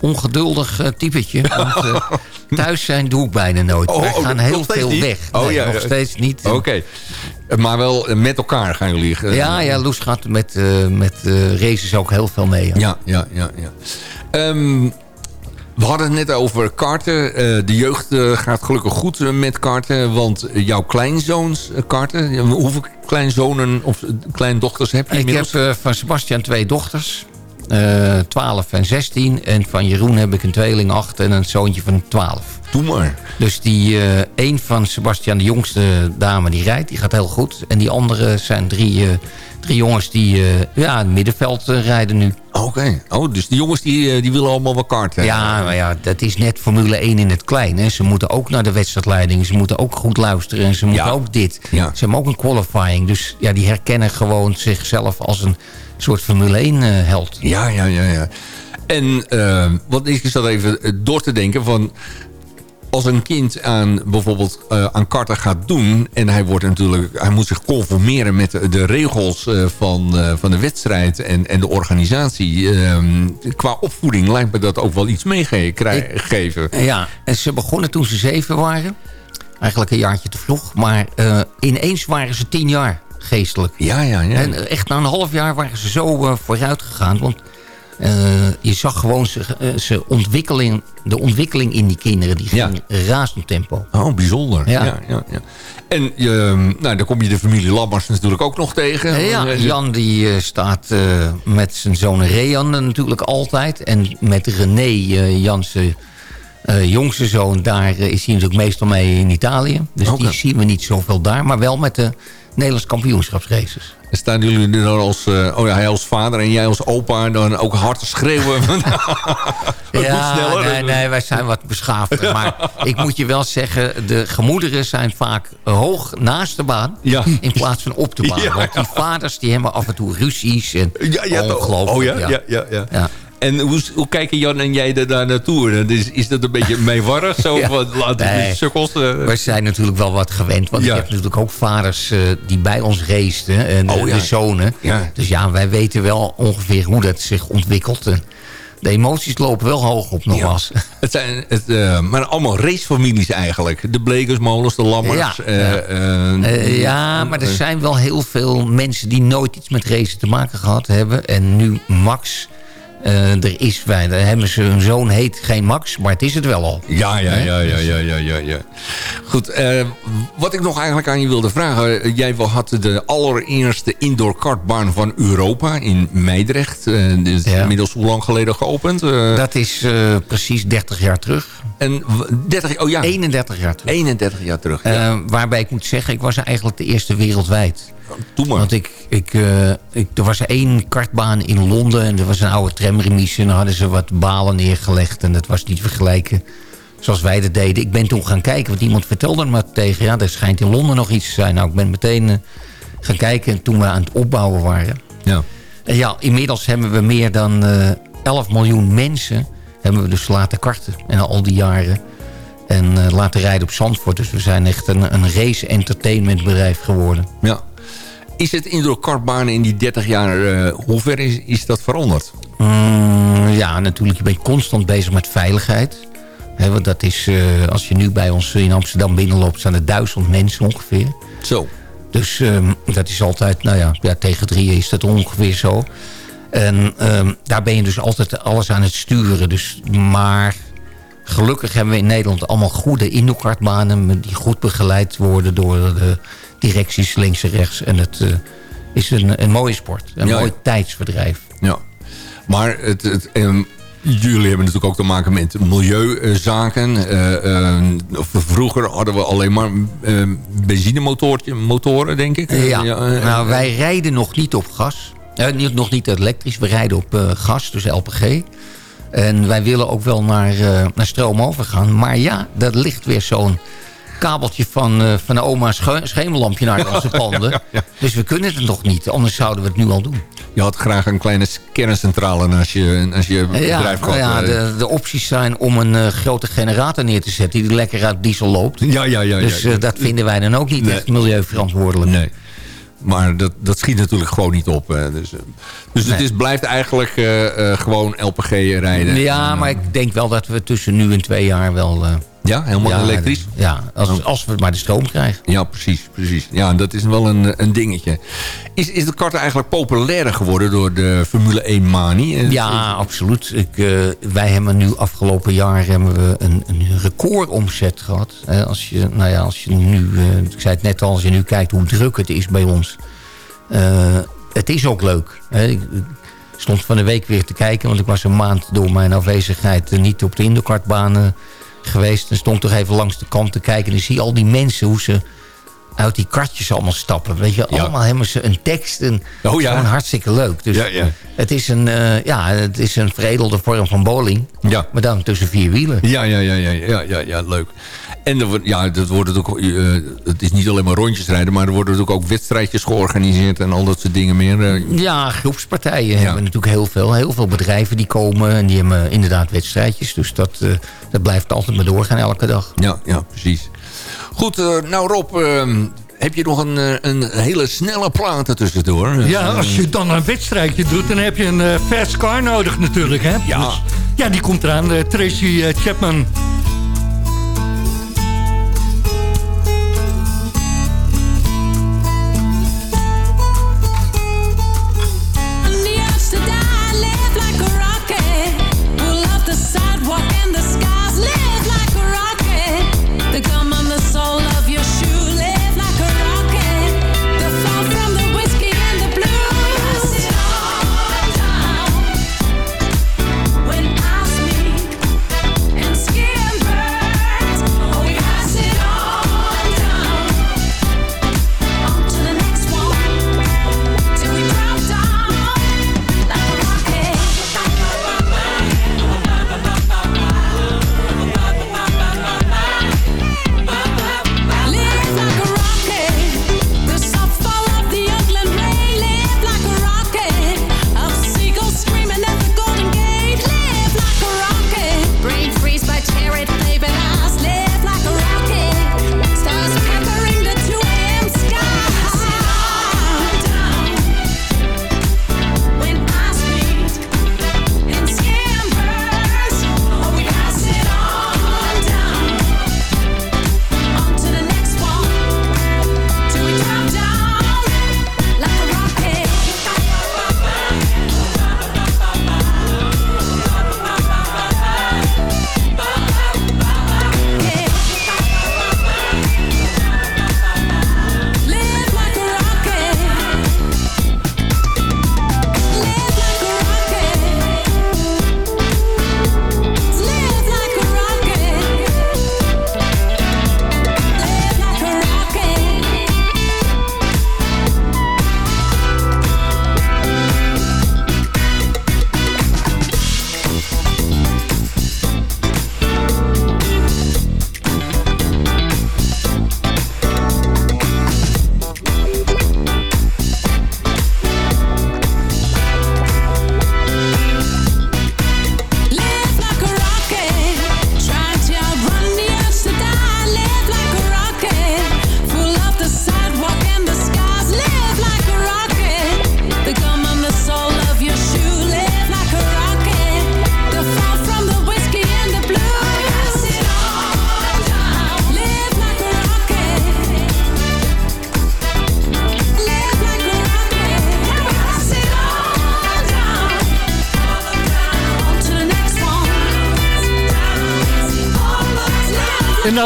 ongeduldig typetje. Want, thuis zijn doe ik bijna nooit. Oh, Wij gaan heel veel niet? weg. Oh, nee, ja, nog steeds niet. Oké. Okay. Maar wel met elkaar gaan jullie? Ja, ja Loes gaat met, uh, met uh, races ook heel veel mee. Ja, ja, ja. ja. Um, we hadden het net over karten. Uh, de jeugd gaat gelukkig goed met karten. Want jouw kleinzoons karten. Hoeveel kleinzonen of kleindochters heb je Ik heb van Sebastian twee dochters. Uh, 12 en 16. En van Jeroen heb ik een tweeling 8 en een zoontje van 12. Doe maar. Dus die uh, een van Sebastian, de jongste dame, die rijdt. Die gaat heel goed. En die andere zijn drie, uh, drie jongens die ja, in het middenveld rijden nu. Oké. Okay. Oh, dus die jongens die, die willen allemaal wel karten. Ja, maar ja, dat is net Formule 1 in het klein. Hè. Ze moeten ook naar de wedstrijdleiding. Ze moeten ook goed luisteren. En ze moeten ja. ook dit. Ja. Ze hebben ook een qualifying. Dus ja, die herkennen gewoon zichzelf als een soort Formule 1 uh, held. Ja, ja, ja. ja. En uh, wat ik zat even door te denken van... Als een kind aan bijvoorbeeld uh, aan karten gaat doen... en hij, wordt natuurlijk, hij moet zich conformeren met de, de regels uh, van, uh, van de wedstrijd... en, en de organisatie. Ehm, qua opvoeding lijkt me dat ook wel iets meegeven. Ja, en ze begonnen toen ze zeven waren. Eigenlijk een jaartje te vroeg. Maar ineens waren ze tien jaar geestelijk. Ja, ja, ja. En echt na een half jaar waren ze zo vooruit gegaan. Want uh, je zag gewoon ze, uh, ze ontwikkeling, de ontwikkeling in die kinderen. Die ging ja. razend tempo. Oh, bijzonder. Ja. ja, ja, ja. En uh, nou, dan kom je de familie Lammers natuurlijk ook nog tegen. Ja, Jan die staat met zijn zoon Rean natuurlijk altijd. En met René, Jansen... Jongste zoon, daar is hij natuurlijk meestal mee in Italië. Dus okay. die zien we niet zoveel daar. Maar wel met de Nederlands kampioenschapsraces. Staan jullie nu dan als, uh, oh ja, hij als vader en jij als opa dan ook hard te schreeuwen? ja, sneller, nee, nee, wij zijn wat beschaafder. maar ik moet je wel zeggen, de gemoederen zijn vaak hoog naast de baan. Ja. In plaats van op de baan. Ja, Want die vaders die hebben af en toe ruzies. En ja, ja, ongelooflijk. Oh ja, ja, ja. ja. En hoe, hoe kijken Jan en jij er daar naartoe? Is, is dat een beetje meewarig? Zo Ja. van, laten Nee. we sukkels... uh, We zijn natuurlijk wel wat gewend. Want Ja. ik heb natuurlijk ook vaders eh, die bij ons raceten. En Oh, eh, ja. de zonen. Dus ja, wij weten wel ongeveer hoe dat zich ontwikkelt. En de emoties lopen wel hoog op nogmaals. Het zijn het, uh, maar allemaal racefamilies eigenlijk. De Blekersmolens, de Lammers. Ja, ja maar er zijn wel heel veel mensen die nooit iets met racen te maken gehad hebben. En nu Max uh, er is wij, hebben ze een zoon heet geen Max, maar het is het wel al. Ja, ja, ja, ja, ja, ja, ja. ja. Goed, uh, wat ik nog eigenlijk aan je wilde vragen. Eh, jij had de allereerste indoor kartbaan van Europa in Meidrecht. Uh, dit is ja. inmiddels hoe lang geleden geopend? Dat is precies 30 jaar terug. En 30, oh ja. 31 jaar terug. 31 jaar terug, ja. Waarbij ik moet zeggen, ik was eigenlijk de eerste wereldwijd. Doe maar. Want ik, ik, uh, ik, er was één kartbaan in Londen en er was een oude tramremise. En dan hadden ze wat balen neergelegd en dat was niet vergelijken zoals wij dat deden. Ik ben toen gaan kijken, want iemand vertelde me tegen. Ja, er schijnt in Londen nog iets te zijn. Nou, ik ben meteen uh, gaan kijken toen we aan het opbouwen waren. Ja. En ja, inmiddels hebben we meer dan uh, 11 miljoen mensen... hebben we dus laten karten. En al die jaren. En uh, laten rijden op Zandvoort. Dus we zijn echt een, een race-entertainment bedrijf geworden. Ja. Is het indoor kartbanen in die 30 jaar, uh, hoe ver is, is dat veranderd? Mm, ja, natuurlijk. Je bent constant bezig met veiligheid. He, want dat is, uh, als je nu bij ons in Amsterdam binnenloopt... staan er duizend mensen ongeveer. Zo. Dus um, dat is altijd, nou ja, ja, tegen drieën is dat ongeveer zo. En um, daar ben je dus altijd alles aan het sturen. Dus, maar gelukkig hebben we in Nederland allemaal goede indoorkartbanen... die goed begeleid worden door de directies links en rechts. En het uh, is een, een mooie sport. Een ja, mooi tijdsverdrijf. Ja, maar het, het, um, jullie hebben natuurlijk ook te maken met milieuzaken. Uh, uh, vroeger hadden we alleen maar benzinemotoren, denk ik. Ja, nou wij rijden nog niet op gas. Niet, nog niet elektrisch, we rijden op gas, dus LPG. En wij willen ook wel naar, naar stroom overgaan. Maar ja, dat ligt weer zo'n kabeltje van, uh, van de oma's schemerlampje naar onze panden. Ja, ja, dus we kunnen het nog niet, anders zouden we het nu al doen. Je had graag een kleine kerncentrale als je, als je bedrijf had. Ja, de, de opties zijn om een uh, grote generator neer te zetten... die lekker uit diesel loopt. Ja, ja, ja. Dus uh, dat vinden wij dan ook niet nee. echt milieuverantwoordelijk. Nee. Maar dat, dat schiet natuurlijk gewoon niet op. Dus, dus nee. het is, blijft eigenlijk gewoon LPG rijden. Ja, en, maar ik denk wel dat we tussen nu en twee jaar wel... Ja, helemaal ja, elektrisch? Ja, als, als we maar de stroom krijgen. Ja, precies. precies. Ja, dat is wel een, een dingetje. Is, is de karten eigenlijk populairder geworden door de Formule 1 manie? Ja, absoluut. Ik, wij hebben nu afgelopen jaar hebben we een, een recordomzet gehad. als, je, nou ja, als je nu, ik zei het net al, als je nu kijkt hoe druk het is bij ons... Uh, het is ook leuk. Hè. Ik stond van de week weer te kijken... want ik was een maand door mijn afwezigheid... niet op de indoorkartbanen geweest. En stond toch even langs de kant te kijken... en zie je al die mensen hoe ze uit die kartjes allemaal stappen. Weet je, allemaal hebben ze een tekst. En oh, ja. gewoon hartstikke leuk. Dus. Het, is een, uh, ja, het is een veredelde vorm van bowling. Ja. Maar dan tussen vier wielen. Ja, ja, ja, ja, ja, ja, ja leuk. En er, ja, dat wordt ook, uh, het is niet alleen maar rondjes rijden... maar er worden natuurlijk ook wedstrijdjes georganiseerd... en al dat soort dingen meer. Uh. Ja, groepspartijen hebben natuurlijk heel veel. Heel veel bedrijven die komen en die hebben inderdaad wedstrijdjes. Dus dat, uh, dat blijft altijd maar doorgaan elke dag. Ja, ja precies. Goed, uh, nou Rob, uh, heb je nog een, een hele snelle plaat ertussendoor? Ja, als je dan een wedstrijdje doet, dan heb je een uh, fast car nodig natuurlijk. Hè? Ja. Dus, ja, die komt eraan, Tracy Chapman.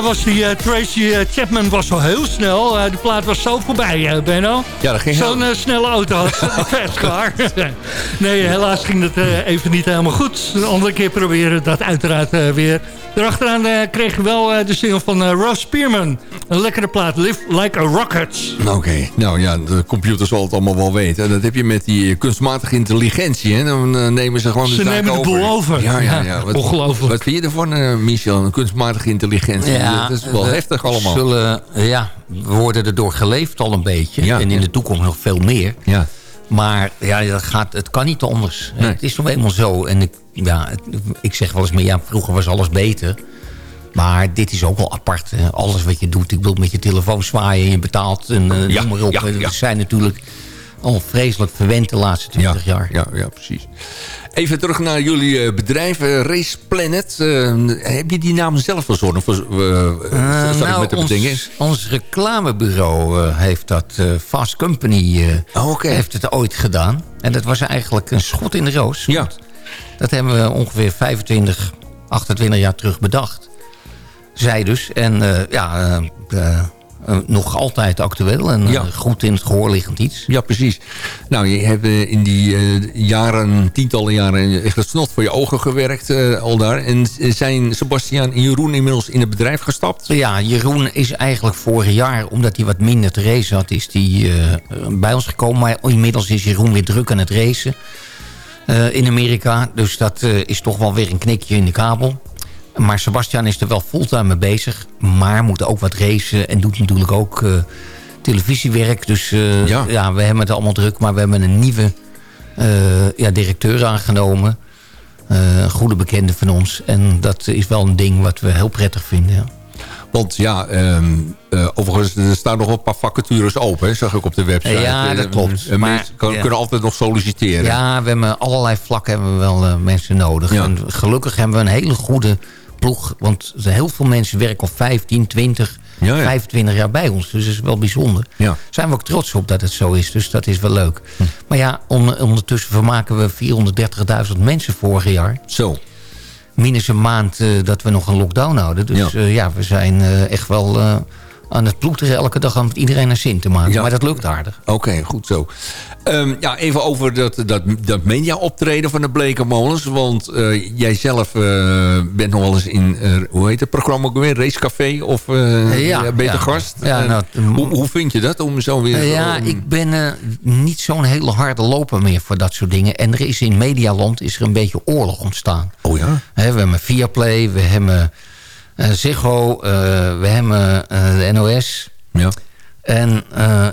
Nou was die uh, Tracy Chapman was al heel snel. Uh, de plaat was zo voorbij, Benno. Ja, dat ging Zo'n snelle auto had klaar. nee, helaas ging het even niet helemaal goed. Een andere keer proberen dat uiteraard weer. Daarachteraan kregen we wel de single van Ross Spearman. Een lekkere plaat, Live Like a Rocket. Oké, nou ja, de computer zal het allemaal wel weten. Dat heb je met die kunstmatige intelligentie. Hè? Dan nemen ze gewoon ze de nemen de boel over. Ja, ja, ja. Wat, Ongelooflijk. Wat vind je ervan, Michel? Een kunstmatige intelligentie. Ja, dat is wel heftig allemaal. Zullen, ja, we worden erdoor geleefd al een beetje. Ja, en in de toekomst nog veel meer. Ja. Maar ja, dat gaat, het kan niet anders. Nee. Het is nog eenmaal zo. En ik, ja, ik zeg wel eens meer, ja, vroeger was alles beter. Maar dit is ook wel apart. Alles wat je doet. Ik wil met je telefoon zwaaien en je betaalt. En uh, ja, noem maar op. Ja, ja. zijn natuurlijk al vreselijk verwend de laatste 20 jaar. Ja, ja, precies. Even terug naar jullie eh, bedrijf, uh, Race Planet. Uh, heb je die naam zelf verzonnen? Of, nou, met ons, ons, reclamebureau heeft dat. Fast Company oh, heeft het ooit gedaan. En dat was eigenlijk een schot in de roos. Ja. Dat hebben we ongeveer 25, 28 jaar terug bedacht. Zij dus. En ja, uh, nog altijd actueel en uh, goed in het gehoor liggend iets. Ja, precies. Nou, je hebt uh, in die jaren, tientallen jaren, echt het snot voor je ogen gewerkt al daar. En zijn Sebastian en Jeroen inmiddels in het bedrijf gestapt? Ja, Jeroen is eigenlijk vorig jaar, omdat hij wat minder te racen had, is hij bij ons gekomen. Maar inmiddels is Jeroen weer druk aan het racen in Amerika. Dus dat is toch wel weer een knikje in de kabel. Maar Sebastian is er wel fulltime mee bezig. Maar moet ook wat racen en doet natuurlijk ook uh, televisiewerk. Dus uh, ja. ja. we hebben het allemaal druk. Maar we hebben een nieuwe uh, ja, directeur aangenomen. een goede bekende van ons. En dat is wel een ding wat we heel prettig vinden. Ja. Want ja, um, uh, overigens, er staan nog een paar vacatures open, zag ik op de website. Ja, dat klopt. maar, mensen kunnen altijd nog solliciteren. Ja, we hebben allerlei vlakken hebben we wel uh, mensen nodig. En gelukkig hebben we een hele goede ploeg. Want heel veel mensen werken al 15, 20, ja, ja. 25 jaar bij ons. Dus dat is wel bijzonder. Ja. Zijn we ook trots op dat het zo is. Dus dat is wel leuk. Hm. Maar ja, on, ondertussen vermaken we 430.000 mensen vorig jaar. Zo. Minus een maand uh, dat we nog een lockdown houden. Dus ja, uh, ja we zijn uh, echt wel aan het ploeteren elke dag om iedereen naar zin te maken. Ja. Maar dat lukt aardig. Oké, goed zo. Um, ja, even over dat, dat, dat media optreden van de Blekenmolens. Want uh, jij zelf uh, bent nog wel eens in, uh, hoe heet het programma ook weer? Racecafé of ja, beter gast? Ja, nou, hoe, hoe vind je dat om zo weer... ja, ik ben niet zo'n hele harde loper meer voor dat soort dingen. En er is in Medialand is er een beetje oorlog ontstaan. Oh ja? He, we hebben Viaplay, we hebben... Uh, Ziggo, uh, we hebben uh, de NOS. Ja. En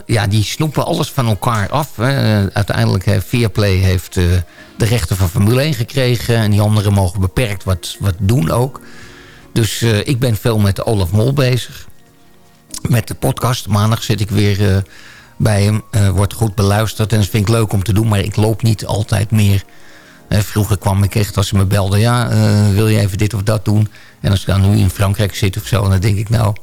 ja, die snoepen alles van elkaar af. Hè. uiteindelijk heeft Viaplay heeft de rechten van Formule 1 gekregen. En die anderen mogen beperkt wat, wat doen ook. Dus ik ben veel met Olaf Mol bezig. Met de podcast. Maandag zit ik weer bij hem. wordt goed beluisterd. En dat vind ik leuk om te doen. Maar ik loop niet altijd meer vroeger kwam ik echt, als ze me belden... ja, wil je even dit of dat doen? En als ik dan nu in Frankrijk zit of zo... dan denk ik, nou...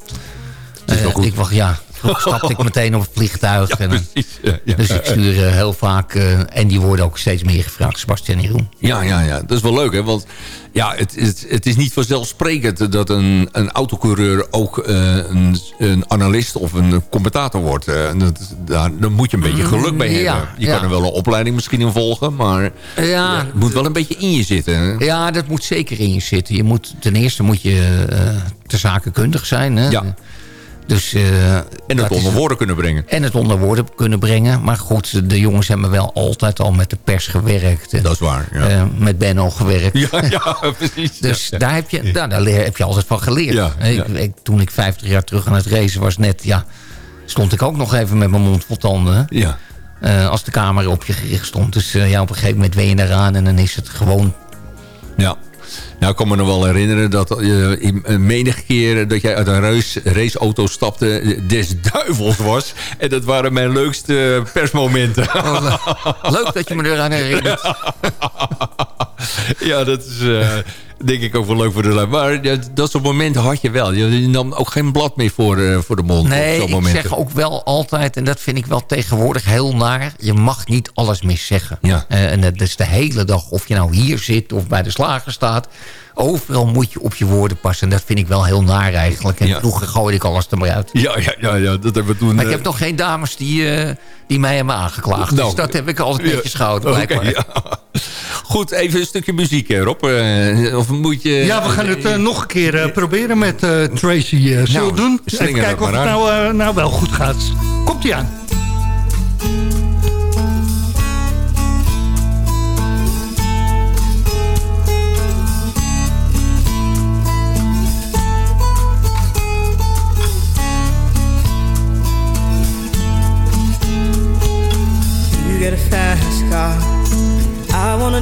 Uh, ik wacht, ja, stapte ik meteen op het vliegtuig. Ja, en, precies, ja, Dus ik stuur uh, heel vaak... en die worden ook steeds meer gevraagd, Sebastian en Jeroen. Ja, ja, ja, dat is wel leuk, hè? Want ja, het, het, het is niet vanzelfsprekend dat een, een autocoureur ook een, een analist of een commentator wordt. dat, daar, daar moet je een beetje geluk bij hebben. je kan er wel een opleiding misschien in volgen, maar ja, het moet wel een beetje in je zitten. Ja, dat moet zeker in je zitten. Je moet, ten eerste moet je uh, te zakenkundig zijn. Hè? Ja. Dus, uh, en het onder woorden kunnen brengen. En het onder woorden kunnen brengen. Maar goed, de jongens hebben wel altijd al met de pers gewerkt. Dat is waar, ja. Uh, met Benno gewerkt. Ja, ja precies. dus daar, heb je, daar, daar heb je altijd van geleerd. Ik, ik, toen ik 50 jaar terug aan het racen was net... Ja, stond ik ook nog even met mijn mond vol tanden. Ja. Uh, als de camera op je gericht stond. Dus ja, op een gegeven moment ben je eraan en dan is het gewoon... Nou, ik kan me nog wel herinneren dat uh, menige keer dat jij uit een race, raceauto stapte des duivels was. En dat waren mijn leukste persmomenten. Oh, leuk dat je me eraan herinnert. ja, dat is... Uh, denk ik ook wel leuk voor de lui. Maar ja, dat soort momenten had je wel. Je nam ook geen blad meer voor, uh, voor de mond. Nee, ik momenten. zeg ook wel altijd, en dat vind ik wel tegenwoordig heel naar... je mag niet alles meer zeggen. Ja. Uh, en dat is de hele dag, of je nou hier zit of bij de slager staat... Overal moet je op je woorden passen. En dat vind ik wel heel naar eigenlijk. En vroeger gooide ik alles er maar uit. Ja, ja, ja, ja dat hebben we toen... Maar ik heb nog geen dames die, uh, die mij hebben aangeklaagd. Nou, dus dat heb ik altijd netjes ja, gehouden, blijkbaar. Okay, Goed, even een stukje muziek, Rob. Uh, of moet je... Ja, we gaan het uh, nog een keer proberen met Tracy. zullen nou, we doen? Even kijken of het nou, nou wel goed gaat. Komt-ie aan.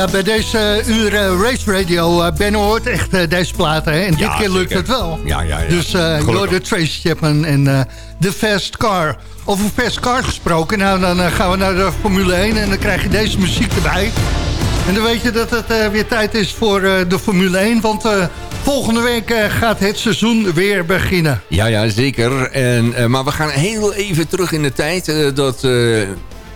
Ja, bij deze uh, uur uh, Race Radio, uh, Ben hoort echt deze platen. Hè? En dit keer lukt het wel. Ja, ja, ja. Dus uh, de Tracy Chapman en The Fast Car. Over Fast Car gesproken, nou dan gaan we naar de Formule 1 en dan krijg je deze muziek erbij. En dan weet je dat het weer tijd is voor de Formule 1, want... Volgende week gaat het seizoen weer beginnen. Ja, ja zeker. En, maar we gaan heel even terug in de tijd. dat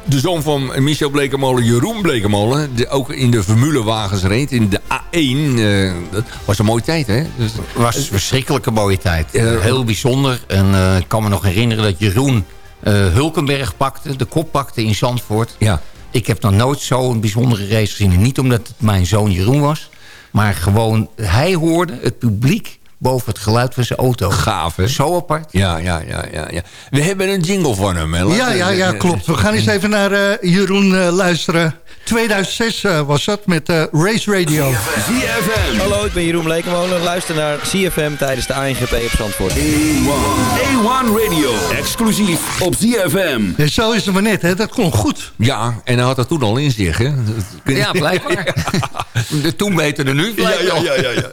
de zoon van Michel Blekemolen, Jeroen Blekemolen... ook in de formulewagens reed, in de A1. Uh, eh, dat was een mooie tijd, hè? Dus, was een verschrikkelijke mooie tijd. Uh, Heel bijzonder. En uh, ik kan me nog herinneren dat Jeroen Hulkenberg pakte... de kop pakte in Zandvoort. Ja. Ik heb nog nooit zo'n bijzondere race gezien. niet omdat het mijn zoon Jeroen was... maar gewoon, hij hoorde het publiek boven het geluid van zijn auto. Gaaf, hè? Zo apart. Ja, ja, ja, ja, ja. We hebben een jingle van hem, hè? Ja, ja, ja, klopt. We gaan eens even naar uh, Jeroen uh, luisteren. 2006 uh, was dat met uh, Race Radio. ZFM. Hallo, ik ben Jeroen Blekemolen. Luister naar CFM tijdens de ANGP op Zandvoort. A1. A1 Radio. Exclusief op ZFM. En zo is het maar net, hè? dat klonk goed. Ja, en hij had dat toen al in zich. Hè? Ja, blijkbaar. de toen beter dan nu. Ja, ja, ja, ja, ja.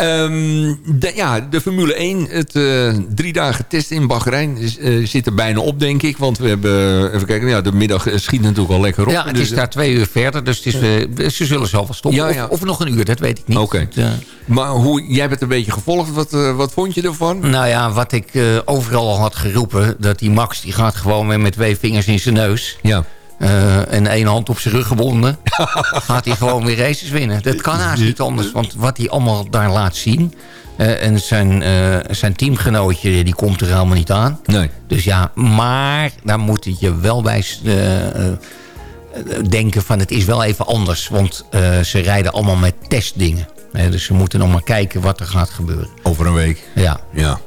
Um, de, ja, de Formule 1, het uh, drie dagen test in Bahrein uh, zit er bijna op, denk ik. Want we hebben, even kijken, ja, de middag schiet natuurlijk al lekker op. Ja, het dus, is daar twee uur verder, dus is, uh, ze zullen zelf wel stoppen. Ja, ja. Of, of, nog een uur, dat weet ik niet. Oké. Okay. Maar hoe, jij bent een beetje gevolgd, wat, wat vond je ervan? Nou ja, wat ik overal al had geroepen, dat die Max, die gaat gewoon weer met twee vingers in zijn neus. Ja. Uh, en één hand op zijn rug gebonden. gaat hij gewoon weer races winnen. Dat kan haast niet anders. Want wat hij allemaal daar laat zien... Uh, en zijn, uh, zijn teamgenootje die komt er helemaal niet aan. Nee. Dus ja, maar daar moet je wel bij denken van het is wel even anders. Want ze rijden allemaal met testdingen. dus ze moeten nog maar kijken wat er gaat gebeuren. Over een week? Ja. ja.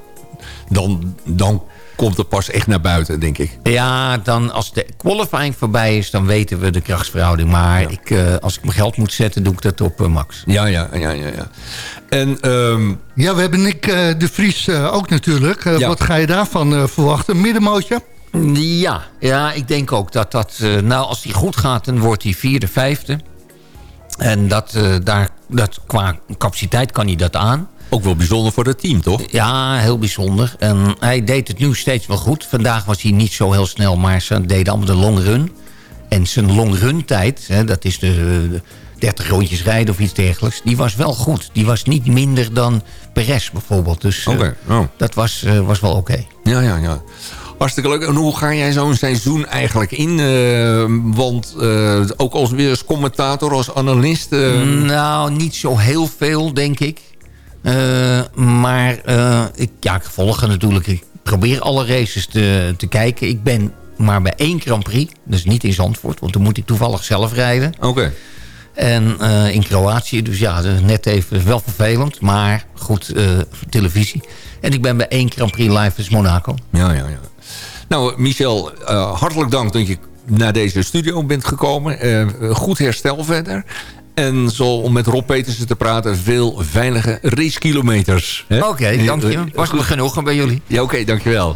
Dan, dan komt er pas echt naar buiten, denk ik. Ja, dan als de qualifying voorbij is, dan weten we de krachtsverhouding. Maar ja. ik, uh, als ik mijn geld moet zetten, doe ik dat op uh, Max. Ja, ja, ja, ja. ja. En, um... ja, we hebben Nick uh, de Vries ook natuurlijk. Ja. Wat ga je daarvan verwachten? Middenmootje? Ja, ja, ik denk ook dat dat... nou, als die goed gaat, dan wordt hij vierde, vijfde. En dat, daar, dat, qua capaciteit kan hij dat aan. Ook wel bijzonder voor het team, toch? Ja, heel bijzonder. En hij deed het nu steeds wel goed. Vandaag was hij niet zo heel snel, maar ze deden allemaal de long run. En zijn long run tijd, hè, dat is de, de 30 rondjes rijden of iets dergelijks... die was wel goed. Die was niet minder dan Perez bijvoorbeeld. Dus okay. oh. dat was, uh, was wel oké. Okay. Ja, ja, ja. Hartstikke leuk. En hoe ga jij zo'n seizoen eigenlijk in? Uh, want uh, ook als weer als commentator, als analist... Uh... Nou, niet zo heel veel, denk ik. Uh, maar uh, ik, ja, ik volg natuurlijk. Ik probeer alle races te, te kijken. Ik ben maar bij één Grand Prix. Dus niet in Zandvoort. Want dan moet ik toevallig zelf rijden. Oké. Okay. En uh, in Kroatië. Dus ja, net even wel vervelend. Maar goed, televisie. En ik ben bij één Grand Prix live. Dus Monaco. Ja, ja, ja. Nou, Michel, hartelijk dank dat je naar deze studio bent gekomen. goed herstel verder. En zo om met Rob Petersen te praten, veel veilige racekilometers. Oké, okay, dank je. Was goed genoeg bij jullie. Ja, oké, okay, dankjewel.